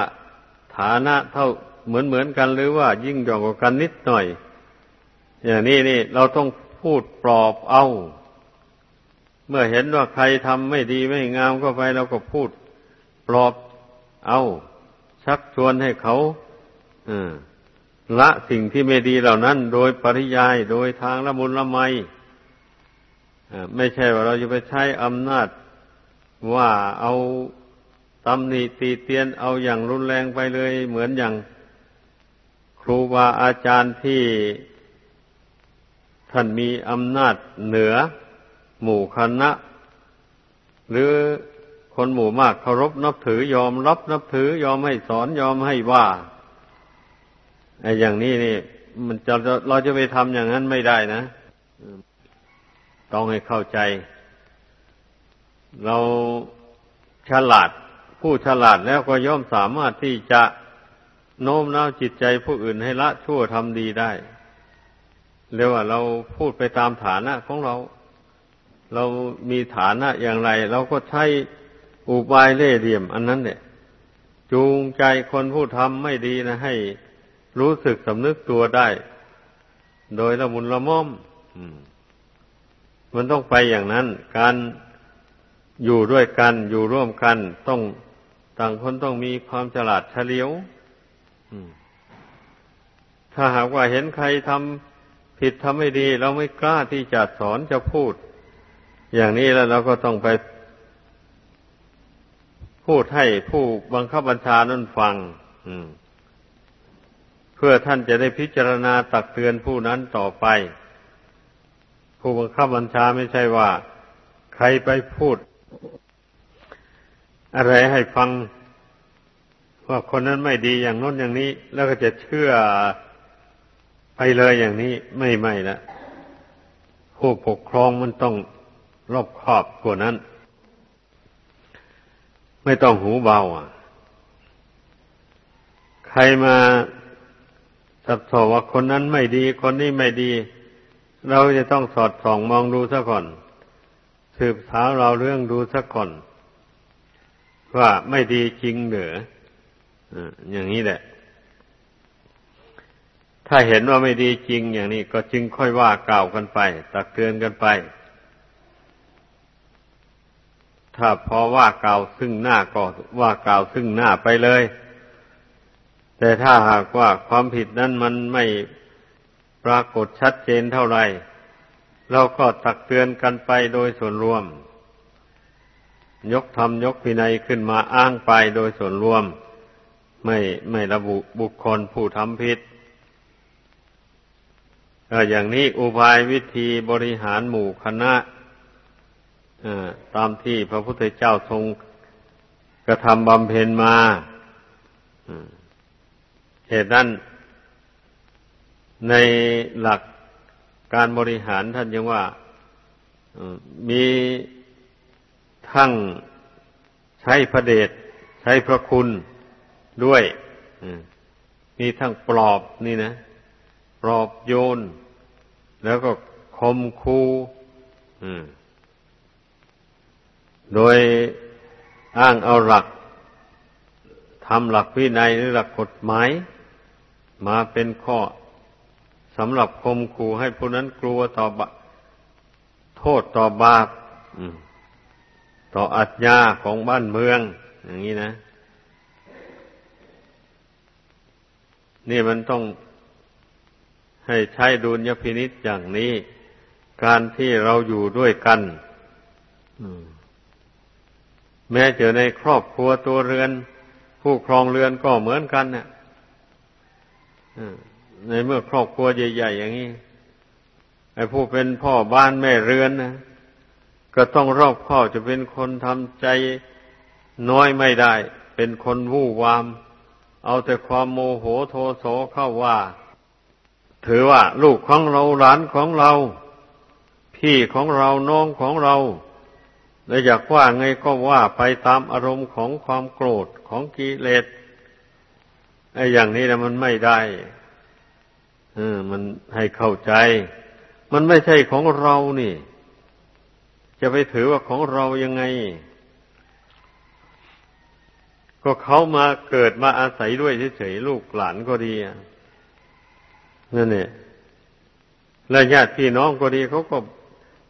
ฐานะเท่าเหมือนเหมือนกันหรือว่ายิ่งหย่อกว่ากันนิดหน่อย อย่างนี้นี่เราต้องพูดปลอบเอา เมื่อเห็นว่าใครทำไม่ดีไม่งามก็ไปเราก็พูดปลอบเอา ชักชวนให้เขาละสิ่งที่ไม่ดีเหล่านั้น โดยปริยายโดยทางละมุนละไมไม่ใช่ว่าเราจะไปใช้อำนาจว่าเอา ตำหนิตีเตียนเอาอย่างรุนแรงไปเลย เหมือนอย่างครูบาอาจารย์ที่ท่านมีอำนาจเหนือ หมู่คณะ หรือคนหมู่มากเคารพนับถือยอมรับนับถือยอมให้สอนยอมให้ว่าไอ้อย่างนี้นี่ มันจะเราจะไปทำอย่างนั้นไม่ได้นะต้องให้เข้าใจ เราฉลาด ผู้ฉลาดแล้วก็ย่อมสามารถที่จะโน้มน้าวจิตใจผู้อื่นให้ละชั่วทำดีได้เรียกว่าเราพูดไปตามฐานะของเรา เรามีฐานะอย่างไร เราก็ใช้อุบายเล่เหลี่ยม อันนั้นเนี่ยจูงใจคนผู้ทำไม่ดีนะ ให้รู้สึกสำนึกตัวได้ โดยละมุนละม่อมมันต้องไปอย่างนั้น การอยู่ด้วยกันอยู่ร่วมกันต้อง ต่างคนต้องมีความฉลาดเฉลียวถ้าหากว่าเห็นใครทำผิดทำไม่ดี เราไม่กล้าที่จะสอนจะพูด อย่างนี้แล้วเราก็ต้องไป พูดให้ผู้บังคับบัญชานั่นฟังเพื่อท่านจะได้พิจารณาตักเตือนผู้นั้นต่อไป ผู้บังคับบัญชาไม่ใช่ว่า ใครไปพูด อะไรให้ฟังว่าคนนั้นไม่ดีอย่างน้นอย่างนี้ แล้วก็จะเชื่อไปเลยอย่างนี้ไม่ไม่ละผู้ปกครองมันต้องรอบคอบกว่านั้น ไม่ต้องหูเบาอะ ใครมาสับสอว่าคนนั้นไม่ดีคนนี้ไม่ดี เราจะต้องสอดส่องมองดูซะก่อน สืบสาวเราเรื่องดูซะก่อน ว่าไม่ดีจริงเหรืออย่างนี้แหละ ถ้าเห็นว่าไม่ดีจริงอย่างนี้ก็จึงค่อยว่ากล่าวกันไป ตักเตือนกันไป ถ้าพอว่ากล่าวซึ่งหน้าก็ว่ากล่าวซึ่งหน้าไปเลย แต่ถ้าหากว่าความผิดนั้นมันไม่ปรากฏชัดเจนเท่าไหร่เราก็ตักเตือนกันไปโดยส่วนรวม ยกธรรมยกพินัยขึ้นมาอ้างไปโดยส่วนรวม ไม่ไม่ระบุบุคคลผู้ทำผิดอย่างนี้อุบายวิธีบริหารหมู่คณะตามที่พระพุทธเจ้าทรงกระทำบำเพ็ญมาเหตุนั้นในหลักการบริหารท่านยังว่ามี ทั้งใช้พระเดชใช้พระคุณด้วยมีทั้งปลอบนี่นะ ปลอบโยน แล้วก็คมคูโดยอ้างเอาหลักทำหลักวินัยหรือหลักกฎหมาย มาเป็นข้อสำหรับคมขู่ให้ผู้นั้นกลัวต่อบโทษต่อบาป ต่ออัจญาของบ้านเมือง อย่างนี้นะ นี่มันต้องให้ใช้ดุลยพินิษอย่างนี้ การที่เราอยู่ด้วยกันแม้เจอในครอบครัวตัวเรือน ผู้ครองเรือนก็เหมือนกันเนี่ยในเมื่อครอบครัวใหญ่ ๆ อย่างนี้ไอ้ผู้เป็นพ่อบ้านแม่เรือนนะ ก็ต้องรอบคอบจะเป็นคนทำใจน้อยไม่ได้ เป็นคนวู่วาม เอาแต่ความโมโหโทโสเข้าว่า ถือว่าลูกของเราหลานของเรา พี่ของเราน้องของเราแล้อยากว่าไงก็ว่าไปตามอารมณ์ของความโกรธของกิเลสไอ้อย่างนี้นะมันไม่ได้เออมันให้เข้าใจ มันไม่ใช่ของเรานี่ จะไปถือว่าของเรายังไง ก็เขามาเกิดมาอาศัยด้วยเฉยๆลูกหลานก็ดีนั่นเนี่ยและญาติพี่น้องก็ดีเขาก็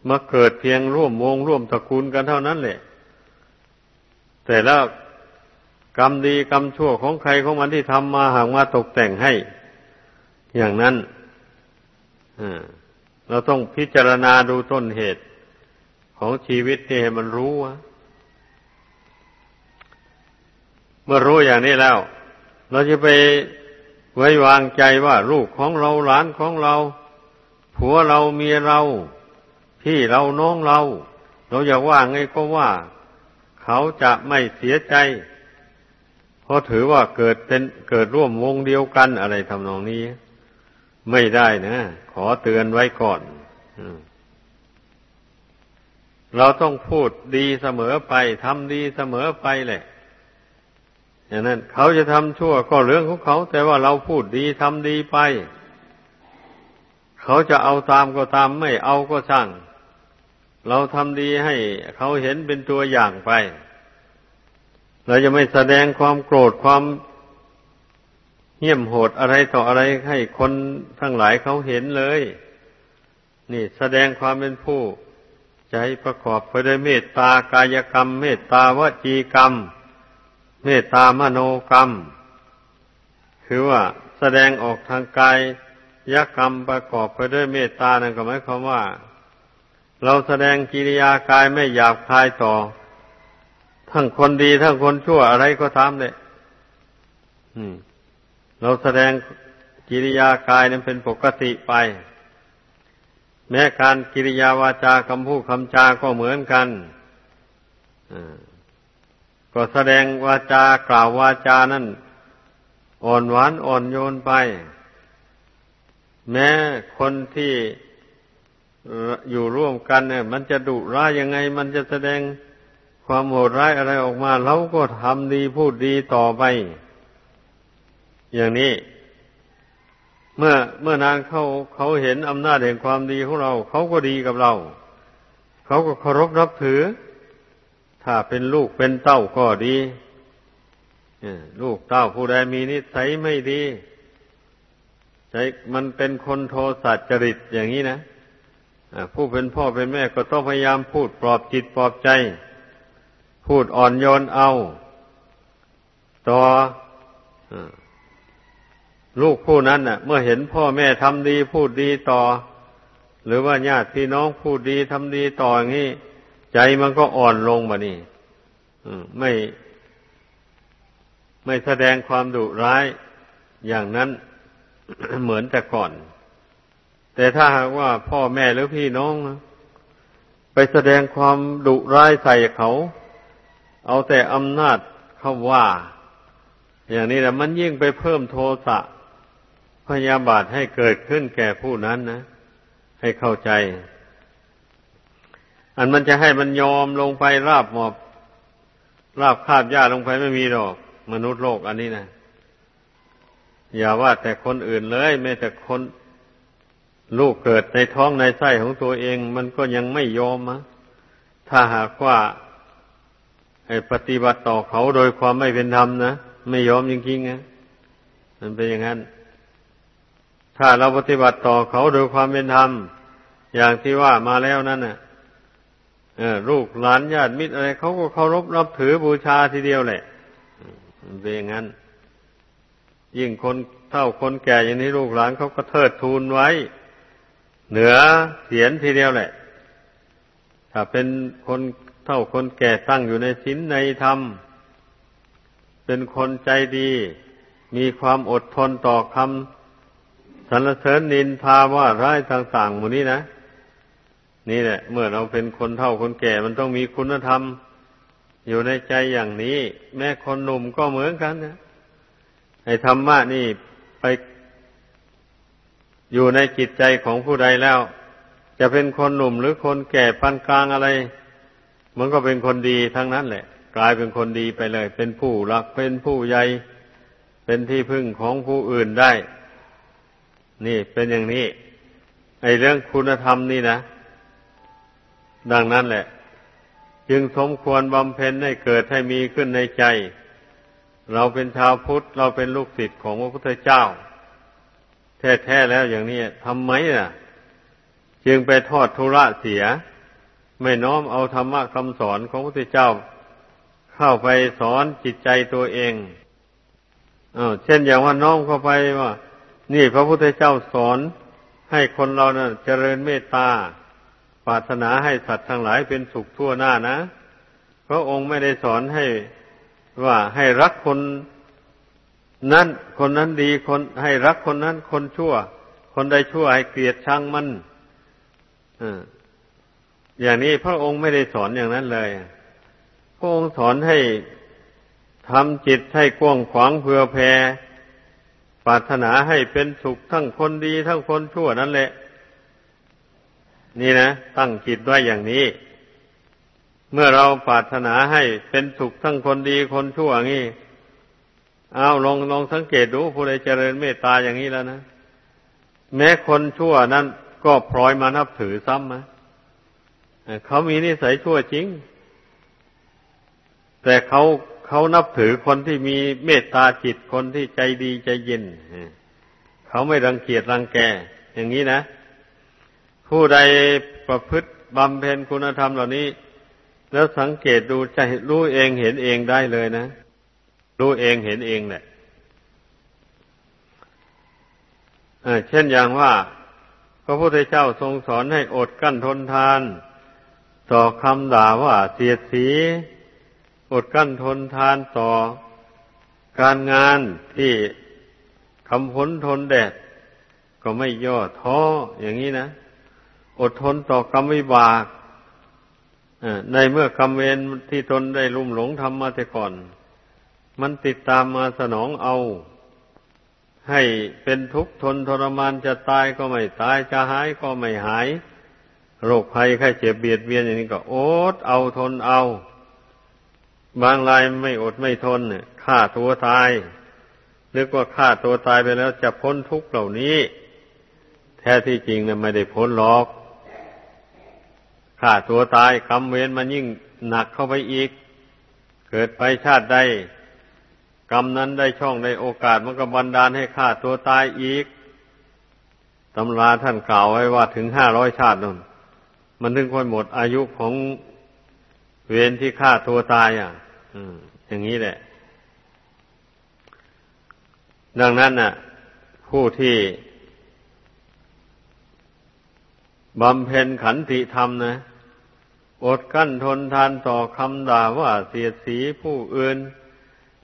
มาเกิดเพียงร่วมวงร่วมตระกูลกันเท่านั้นแหละ แต่แล้วกรรมดีกรรมชั่วของใครของมันที่ทำมาหากมาตกแต่งให้ อย่างนั้นเราต้องพิจารณาดูต้นเหตุ ของชีวิตให้มันรู้ว่าเมื่อรู้อย่างนี้แล้ว เราจะไปไว้วางใจว่าลูกของเราหลานของเรา ผัวเราเมียเรา พี่เราน้องเรา เราอยากว่าไงก็ว่า เขาจะไม่เสียใจ เพราะถือว่าเกิดเป็นเกิดร่วมวงเดียวกันอะไรทำนองนี้ ไม่ได้นะ ขอเตือนไว้ก่อน เราต้องพูดดีเสมอไปทำดีเสมอไปแหละอย่างนั้นเขาจะทำชั่วก็เรื่องของเขา แต่ว่าเราพูดดีทำดีไป เขาจะเอาตามก็ตามไม่เอาก็ช่าง เราทำดีให้เขาเห็นเป็นตัวอย่างไป เราจะไม่แสดงความโกรธความเหี้ยมโหดอะไรต่ออะไรให้คนทั้งหลายเขาเห็นเลย นี่แสดงความเป็นผู้ ใจประกอบไปด้วยเมตตากายกรรม เมตตาวจีกรรม เมตตามโนกรรม คือว่าแสดงออกทางกายยกรรมประกอบไปด้วยเมตตานั่นก็หมายความว่า เราแสดงกิริยากายไม่หยาบคายต่อ ทั้งคนดีทั้งคนชั่วอะไรก็ตามเลยเราแสดงกิริยากายนั้นเป็นปกติไป แม้การกิริยาวาจาคำพูดคำจาก็เหมือนกันก็แสดงวาจากล่าววาจานั้นอ่อนหวานอ่อนโยนไป แม้คนที่อยู่ร่วมกันเนี่ย มันจะดุร้ายยังไง มันจะแสดงความโหดร้ายอะไรออกมาเราก็ทำดีพูดดีต่อไป อย่างนี้ เมื่อเมื่อนานเขาเขาเห็นอำนาจแห่งความดีของเรา เขาก็ดีกับเรา เขาก็เคารพนับถือ ถ้าเป็นลูกเป็นเต้าก็ดีลูกเต้าผู้ใดมีนิสัยไม่ดีใจมันเป็นคนโทสัจริตอย่างนี้นะผู้เป็นพ่อเป็นแม่ก็ต้องพยายามพูดปลอบจิตปลอบใจ พูดอ่อนโยนเอา ต่อ ลูกผู้นั้นน่ะ เมื่อเห็นพ่อแม่ทำดีพูดดีต่อ หรือว่าญาติพี่น้องพูดดีทำดีต่ออย่างนี้ใจมันก็อ่อนลงมานี่ไม่ไม่แสดงความดุร้ายอย่างนั้นเหมือนแต่ก่อน แต่ถ้าหากว่าพ่อแม่หรือพี่น้อง ไปแสดงความดุร้ายใส่เขา เอาแต่อำนาจเขาว่า อย่างนี้แหละมันยิ่งไปเพิ่มโทสะ พยาบาทให้เกิดขึ้นแก่ผู้นั้นนะ ให้เข้าใจ อันมันจะให้มันยอมลงไปราบหมอบ ราบคาบหญ้าลงไปไม่มีหรอก มนุษย์โลกอันนี้นะอย่าว่าแต่คนอื่นเลยแม้แต่คนลูกเกิดในท้องในไส้ของตัวเอง มันก็ยังไม่ยอมมะถ้าหากว่าปฏิบัติต่อเขาโดยความไม่เป็นธรรมนะ ไม่ยอมจริงๆนะมันเป็นอย่างนั้น ถ้าเราปฏิบัติต่อเขาโดยความเป็นธรรม อย่างที่ว่ามาแล้วนั่นน่ะลูกหลานญาติมิตรอะไรเขาก็เคารพรับถือบูชาทีเดียวแหละเป็นอย่างนั้น ยิ่งคนเท่าคนแก่อย่างนี้ลูกหลานเขาก็เทิดทูนไว้ เหนือเสียนทีเดียวแหละ ถ้าเป็นคนเท่าคนแก่ตั้งอยู่ในศีลในธรรม เป็นคนใจดี มีความอดทนต่อคำ สรรเสริญนินทาว่าร้ายต่างๆหมดนี้นะ นี่แหละ เมื่อเราเป็นคนเท่าคนแก่มันต้องมีคุณธรรม อยู่ในใจอย่างนี้ แม้คนหนุ่มก็เหมือนกันนะไอ้ธรรมะนี่ไปอยู่ในจิตใจของผู้ใดแล้ว จะเป็นคนหนุ่มหรือคนแก่ปานกลางอะไร มันก็เป็นคนดีทั้งนั้นแหละ กลายเป็นคนดีไปเลย เป็นผู้รักเป็นผู้ใหญ่เป็นที่พึ่งของผู้อื่นได้ นี่เป็นอย่างนี้ ไอเรื่องคุณธรรมนี่นะ ดังนั้นแหละ จึงสมควรบำเพ็ญให้เกิดให้มีขึ้นในใจ เราเป็นชาวพุทธ เราเป็นลูกศิษย์ของพระพุทธเจ้า แท้ๆแล้วอย่างนี้ทำไมน่ะ จึงไปทอดทุระเสีย ไม่น้อมเอาธรรมะคำสอนของพระพุทธเจ้า เข้าไปสอนจิตใจตัวเองอาเช่นอย่างว่าน้อมเข้าไปว่า นี่พระพุทธเจ้าสอนให้คนเรานะ่ะเจริญเมตตาปรารถนาให้สัตว์ทั้งหลายเป็นสุขทั่วหน้านะ พระองค์ไม่ได้สอนให้ว่าให้รักคนนั้นคนนั้นดีคนให้รักคนนั้น คนชั่ว คนใดชั่วให้เกลียดชังมันอย่างนี้พระองค์ไม่ได้สอนอย่างนั้นเลยพระองค์สอนให้ทำจิตให้กว้างขวางเพื่อแผ่ ปรารถนาให้เป็นสุขทั้งคนดีทั้งคนชั่วนั่นแหละ นี่นะ ตั้งจิตไว้อย่างนี้ เมื่อเราปรารถนาให้เป็นสุขทั้งคนดีคนชั่วงี้เอาลองลองสังเกตดูผู้ใดเจริญเมตตาอย่างนี้แล้วนะ แม้คนชั่วนั้นก็พลอยมานับถือซ้ำนะเขามีนิสัยชั่วจริง แต่เขา เขานับถือคนที่มีเมตตาจิตคนที่ใจดีใจเย็นเขาไม่รังเกียจรังแก อย่างนี้นะ ผู้ใดประพฤติบำเพ็ญคุณธรรมเหล่านี้ แล้วสังเกตดูจะรู้เองเห็นเองได้เลยนะ รู้เองเห็นเองแหละเช่นอย่างว่า พระพุทธเจ้าทรงสอนให้อดกั้นทนทาน ต่อคำด่าว่าเสียดสี อดกั้นทนทานต่อการงานที่คำพ้นทนแดด ก็ไม่ย่อท้ออย่างนี้นะ อดทนต่อกรรมวิบากในเมื่อกรรมเวรที่ตนได้ลุ่มหลงทำมาแต่ก่อน มันติดตามมาสนองเอา ให้เป็นทุกข์ทนทรมานจะตายก็ไม่ตายจะหายก็ไม่หาย โรคภัยไข้เจ็บเบียดเบียนอย่างนี้ก็อดเอาทนเอา บางรายไม่อดไม่ทนเนี่ยฆ่าตัวตายนึกว่าฆ่าตัวตายไปแล้วจะพ้นทุกข์เหล่านี้ แท้ที่จริงนะไม่ได้พ้นหรอกฆ่าตัวตายกรรมเวรมันยิ่งหนักเข้าไปอีก เกิดไปชาติใดกรรมนั้นได้ช่องได้โอกาสมันก็บันดาลให้ฆ่าตัวตายอีกตำราท่านกล่าวไว้ว่าถึงห้าร้อยชาตินั่นมันถึงค่อยหมดอายุของ เวรที่ฆ่าตัวตายอะอย่างนี้แหละ ดังนั้นน่ะ ผู้ที่บำเพ็ญขันติธรรมนะอดกั้นทนทานต่อคำด่าว่าเสียดสีผู้อื่น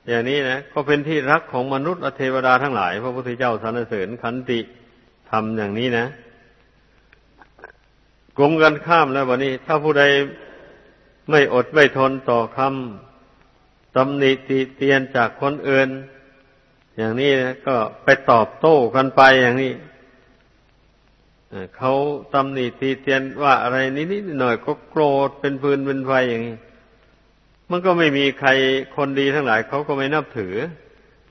อย่างนี้นะก็เป็นที่รักของมนุษย์เทวดาทั้งหลาย พระพุทธเจ้าสรรเสริญขันติทำอย่างนี้นะกลมกันข้ามแล้ววันนี้ ถ้าผู้ใด ไม่อดไม่ทนต่อคำตำหนิติเตียนจากคนอื่น อย่างนี้นะก็ไปตอบโต้กันไปอย่างนี้เขาตำหนิตีเตียนว่าอะไรนิดๆหน่อยก็โกรธเป็นฟืนเป็นไฟอย่างนี้ มันก็ไม่มีใครคนดีทั้งหลายเขาก็ไม่นับถือ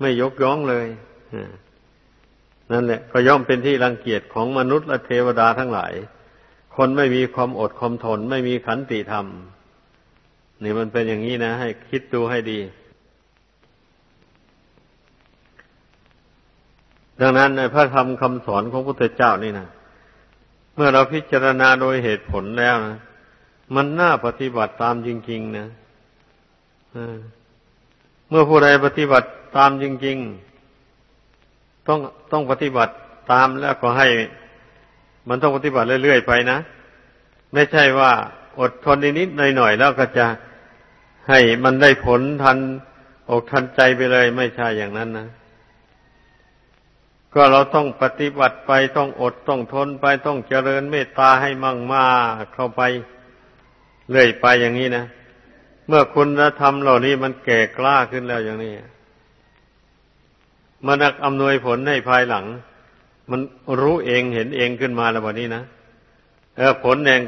ไม่ยกย่องเลยนั่นแหละ ก็ย่อมเป็นที่รังเกียจของมนุษย์และเทวดาทั้งหลาย คนไม่มีความอดความทน ไม่มีขันติธรรม นี่มันเป็นอย่างนี้นะ ให้คิดดูให้ดี ดังนั้นในพระธรรมคำสอนของพระพุทธเจ้านี่นะเมื่อเราพิจารณาโดยเหตุผลแล้วนะมันน่าปฏิบัติตามจริง ๆ นะเมื่อผู้ใดปฏิบัติตามจริง ๆ ต้องต้องปฏิบัติตามแล้วก็ให้ มันต้องปฏิบัติเรื่อยๆไปนะ ไม่ใช่ว่าอดทนนิดๆหน่อยๆแล้วก็จะ ให้มันได้ผลทันอกทันใจไปเลยไม่ใช่อย่างนั้นนะ ก็เราต้องปฏิบัติไปต้องอดต้องทนไปต้องเจริญเมตตาให้มั่งมาเข้าไปเรื่อยไปอย่างนี้นะ เมื่อคุณธรรมเหล่านี้มันแก่กล้าขึ้นแล้วอย่างนี้มันอำนวยผลให้ภายหลัง มันรู้เองเห็นเองขึ้นมาแล้ววันนี้นะเออผลเอง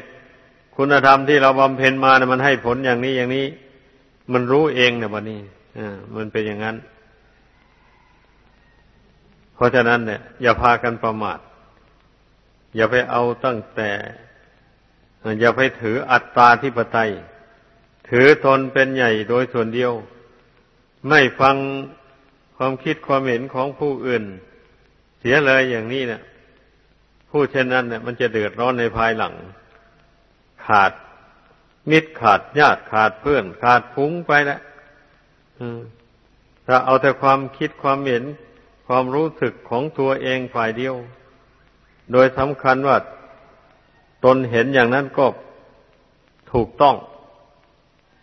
คุณธรรมที่เราบำเพ็ญมานะมันให้ผลอย่างนี้อย่างนี้ มันรู้เองนะวันนี้อมันเป็นอย่างนั้น เพราะฉะนั้นเนี่ย อย่าพากันประมาท อย่าไปเอาตั้งแต่ อย่าไปถืออัตตาที่ปไตย ถือตนเป็นใหญ่โดยส่วนเดียว ไม่ฟังความคิดความเห็นของผู้อื่น เสียเลยอย่างนี้เนี่ยผู้เช่นนั้นเนี่ยมันจะเดือดร้อนในภายหลัง ขาด มิตรขาดญาติขาดเพื่อนขาดพุ้งไปแล้วถ้าเอาแต่ความคิดความเห็นความรู้สึกของตัวเองฝ่ายเดียว โดยสำคัญว่าตนเห็นอย่างนั้นก็ถูกต้อง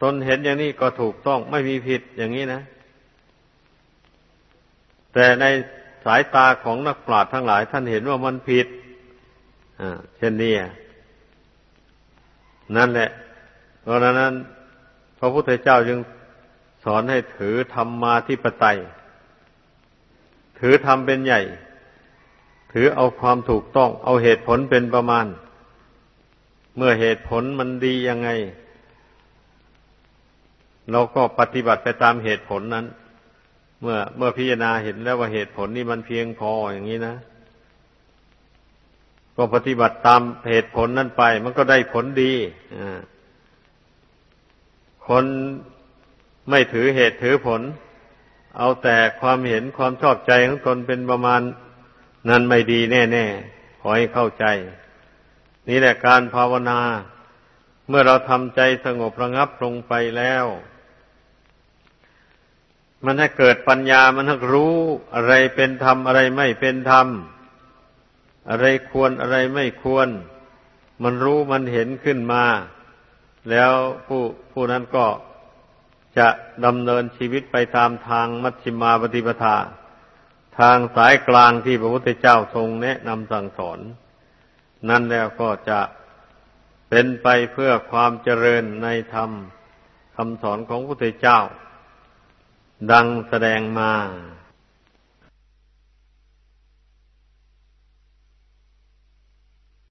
ตนเห็นอย่างนี้ก็ถูกต้องไม่มีผิดอย่างนี้นะ แต่ในสายตาของนักปราชญ์ทั้งหลาย ท่านเห็นว่ามันผิดเช่นนี้นั่นแหละ เพราะนั้น พระพุทธเจ้าจึงสอนให้ถือธรรมมาที่ปไตย ถือธรรมเป็นใหญ่ ถือเอาความถูกต้อง เอาเหตุผลเป็นประมาณ เมื่อเหตุผลมันดียังไง เราก็ปฏิบัติไปตามเหตุผลนั้น เมื่อเมื่อพิจารณาเห็นแล้วว่าเหตุผลนี่มันเพียงพออย่างนี้นะก็ปฏิบัติตามเหตุผลนั้นไป มันก็ได้ผลดี อ่า คนไม่ถือเหตุถือผล เอาแต่ความเห็นความชอบใจของตนเป็นประมาณ นั้นไม่ดีแน่ๆขอให้เข้าใจ นี่แหละการภาวนา เมื่อเราทำใจสงบระงับลงไปแล้ว มันให้เกิดปัญญามันให้รู้อะไรเป็นธรรมอะไรไม่เป็นธรรม อะไรควรอะไรไม่ควร มันรู้มันเห็นขึ้นมา แล้วผู้ผู้นั้นก็จะดำเนินชีวิตไปตามทางมัชฌิมาปฏิปทา ทางสายกลางที่พระพุทธเจ้าทรงแนะนำสั่งสอน นั่นแล้วก็จะเป็นไปเพื่อความเจริญในธรรมคำสอนของพระพุทธเจ้า ดังแสดงมา